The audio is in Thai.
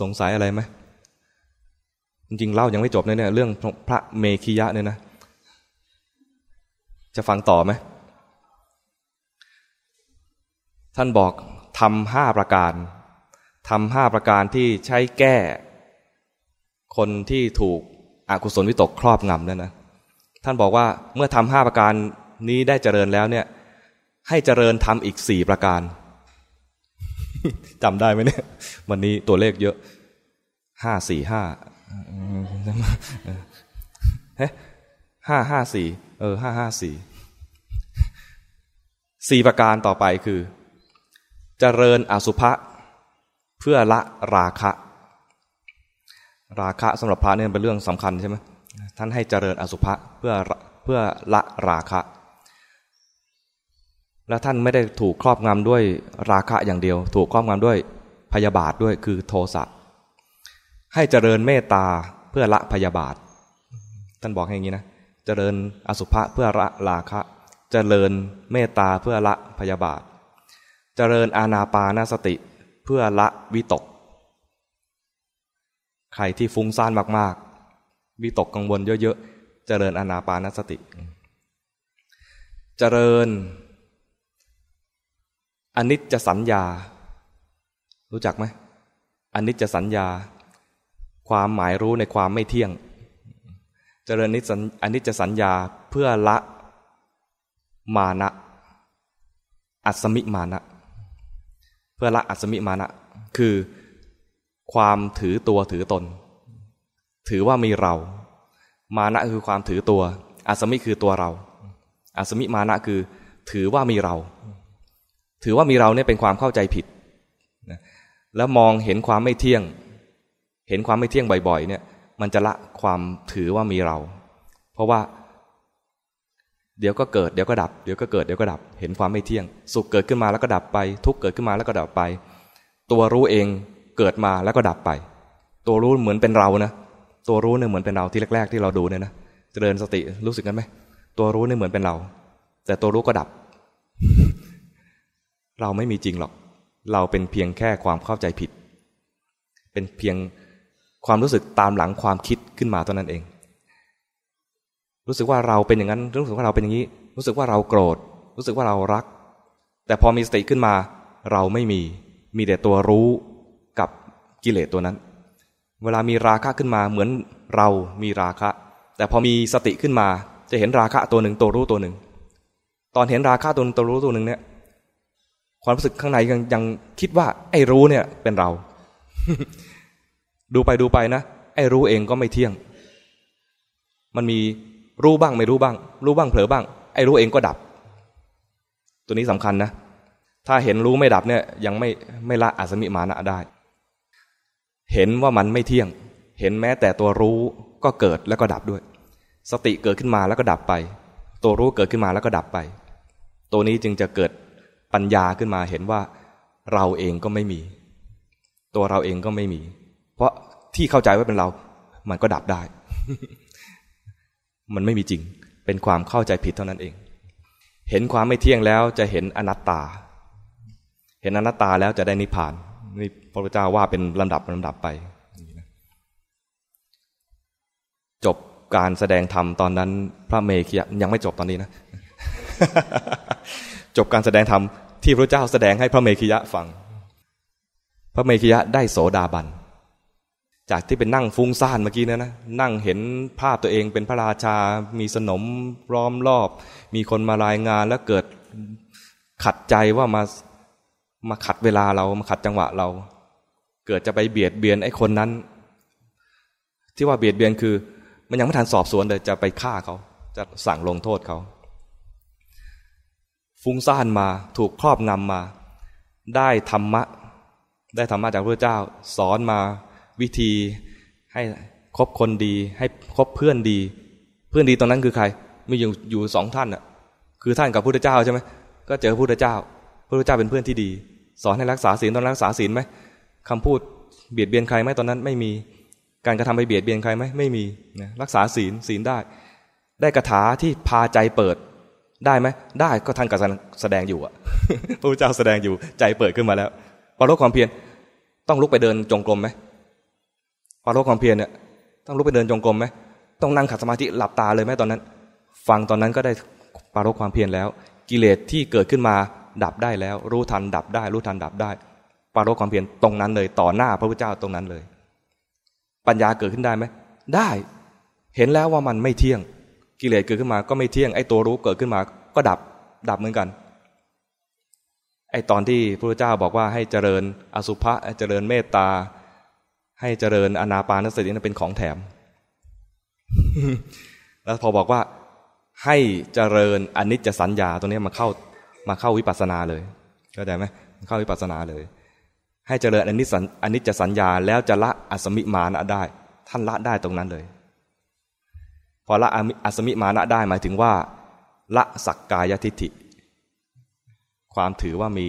สงสัยอะไรไหมจริงๆเล่ายังไม่จบเนี่ยเรื่องพระเมขิยะเนี่ยนะ จะฟังต่อไหมท่านบอกทำห้าประการทำห้าประการที่ใช้แก้ คนที่ถูกอกุศลวิตกครอบงำนั่นนะ ท่านบอกว่าเมื่อทำห้าประการนี้ได้เจริญแล้วเนี่ย ให้เจริญทำอีกสี่ประการจำได้ไหมเนี่ย วันนี้ตัวเลขเยอะห้าสี่ห้าเฮ้ห้าห้าสี่เออห้าห้าสี่สี่ประการต่อไปคือเจริญอสุภะเพื่อละราคะ ราคะสำหรับพระเนี่ยเป็นเรื่องสำคัญใช่ไหมท่านให้เจริญอสุภะเพื่อเพื่อละราคะ และท่านไม่ได้ถูกครอบงำด้วยราคะอย่างเดียว ถูกครอบงำด้วย พยาบาทด้วยคือโทสะให้เจริญเมตตาเพื่อละพยาบาท ท่านบอกอย่างนี้นะ เจริญอสุภะเพื่อละราคะ เจริญเมตตาเพื่อละพยาบาท เจริญอาณาปานาสติเพื่อละวิตก ใครที่ฟุ้งซ่านมากๆ วิตกกังวลเยอะๆ เจริญอาณาปานสติ เจริญอนิจจสัญญา รู้จักไหมอันิจจสัญญา ความหมายรู้ในความไม่เที่ยง เจริญนิสันอันิจจสัญญาเพื่อละมานะ อัศมิมานะ เพื่อละอัศมิมานะ คือความถือตัวถือตน ถือว่ามีเรา มานะคือความถือตัว อัศมิคือตัวเรา อัศมิมานะคือ ถือว่ามีเรา ถือว่ามีเราเนี่ยเป็นความเข้าใจผิด แล้วมองเห็นความไม่เที่ยง เห็นความไม่เที่ยงบ่อย ๆ เนี่ย มันจะละความถือว่ามีเรา เพราะว่า เดี๋ยวก็เกิดเดี๋ยวก็ดับ เดี๋ยวก็เกิดเดี๋ยวก็ดับ เห็นความไม่เที่ยง สุขเกิดขึ้นมาแล้วก็ดับไป ทุกเกิดขึ้นมาแล้วก็ดับไป ตัวรู้เองเกิดมาแล้วก็ดับไป ตัวรู้เหมือนเป็นเรานะตัวรู้เนี่ยเหมือนเป็นเราที่แรก ๆ ที่เราดูเนี่ยนะเจริญสติรู้สึกกันไหมตัวรู้เนี่ยเหมือนเป็นเรา แต่ตัวรู้ก็ดับ เราไม่มีจริงหรอก เราเป็นเพียงแค่ความเข้าใจผิด เป็นเพียงความรู้สึกตามหลังความคิดขึ้นมาตัวนั้นเอง รู้สึกว่าเราเป็นอย่างนั้น รู้สึกว่าเราเป็นอย่างนี้ รู้สึกว่าเราโกรธ รู้สึกว่าเรารัก แต่พอมีสติขึ้นมา เราไม่มี มีแต่ตัวรู้กับกิเลสตัวนั้น เวลามีราคะขึ้นมาเหมือนเรามีราคะ แต่พอมีสติขึ้นมา จะเห็นราคะตัวหนึ่งตัวรู้ตัวหนึ่ง ตอนเห็นราคะตัวนึงตัวรู้ตัวหนึ่งเนี่ย ความรู้สึกข้างในยังยังคิดว่า ไอ้รู้เนี่ยเป็นเรา ดูไปดูไปนะไอ้รู้เองก็ไม่เที่ยง มันมีรู้บ้างไม่รู้บ้าง รู้บ้างเผลอบ้าง ไอ้รู้เองก็ดับ ตัวนี้สำคัญนะ ถ้าเห็นรู้ไม่ดับเนี่ย ยังไม่ไม่ละอาสมิมานะได้ เห็นว่ามันไม่เที่ยง เห็นแม้แต่ตัวรู้ก็เกิดแล้วก็ดับด้วย สติเกิดขึ้นมาแล้วก็ดับไป ตัวรู้เกิดขึ้นมาแล้วก็ดับไป ตัวนี้จึงจะเกิด ปัญญาขึ้นมาเห็นว่าเราเองก็ไม่มี ตัวเราเองก็ไม่มี เพราะที่เข้าใจว่าเป็นเรา มันก็ดับได้ มันไม่มีจริง เป็นความเข้าใจผิดเท่านั้นเอง เห็นความไม่เที่ยงแล้วจะเห็นอนัตตา เห็นอนัตตาแล้วจะได้นิพพานนี่พระพุทธเจ้าว่าเป็นลำดับลำดับไป จบการแสดงธรรมตอนนั้น พระเมขียยังไม่จบตอนนี้นะ จบการแสดงธรรมที่พระเจ้าแสดงให้พระเมขียะฟัง พระเมขียะได้โสดาบัน จากที่เป็นนั่งฟุ้งซ่านเมื่อกี้นะนะ นั่งเห็นภาพตัวเองเป็นพระราชา มีสนมร้อมรอบ มีคนมารายงานแล้วเกิดขัดใจว่ามามาขัดเวลาเรามาขัดจังหวะเรา เกิดจะไปเบียดเบียนไอ้คนนั้น ที่ว่าเบียดเบียนคือ มันยังไม่ทันสอบสวนเลยจะไปฆ่าเขา จะสั่งลงโทษเขา ฟุ้งซ่านมา ถูกครอบงำมา ได้ธรรมะ ได้ธรรมะจากพระเจ้า สอนมาวิธีให้คบคนดี ให้คบเพื่อนดี เพื่อนดีตอนนั้นคือใครมีอยู่อยู่สองท่านอะคือท่านกับพระเจ้าใช่ไหมก็เจอพระเจ้าพระพุทธเจ้าเป็นเพื่อนที่ดี สอนให้รักษาศีลตอนรักษาศีลไหมคำพูดเบียดเบียนใครไหมตอนนั้นไม่มีการกระทำไปเบียดเบียนใครไหมไม่มีนะรักษาศีลศีลได้ ได้กระถาที่พาใจเปิด ได้ไหมได้ก็ท่านกำลังแสดงอยู่อะพระพุทธเจ้าแสดงอยู่ใจเปิดขึ้นมาแล้วพอลความเพียรต้องลุกไปเดินจงกรมไหมปารกความเพียรเนี่ยต้องลุกไปเดินจงกรมไหมต้องนั่งขัดสมาธิหลับตาเลยไหมตอนนั้น ฟังตอนนั้นก็ได้ปารกความเพียรแล้ว กิเลสที่เกิดขึ้นมาดับได้แล้ว รู้ทันดับได้ รู้ทันดับได้ปารกความเพียรตรงนั้นเลยต่อหน้าพระพุทธเจ้าตรงนั้นเลย ปัญญาเกิดขึ้นได้ไหมได้ เห็นแล้วว่ามันไม่เที่ยง กิเลสเกิดขึ้นมาก็ไม่เที่ยงไอ้ตัวรู้เกิดขึ้นมา ก็ดับดับเหมือนกัน ไอ้ตอนที่พระพุทธเจ้าบอกว่าให้เจริญอสุภะเจริญเมตตา ให้เจริญอนาปานสตินั้นเป็นของแถม แล้วพอบอกว่าให้เจริญอนิจจสัญญาตัวนี้มาเข้ามาเข้าวิปัสสนาเลยเข้าใจไหมเข้าวิปัสสนาเลย ให้เจริญอนิจสัญอนิจจสัญญาแล้วจะละอสมิมานะได้ ท่านละได้ตรงนั้นเลย พอละอัสมิมานะได้หมายถึงว่า ละสักกายทิฏฐิ ความถือว่ามี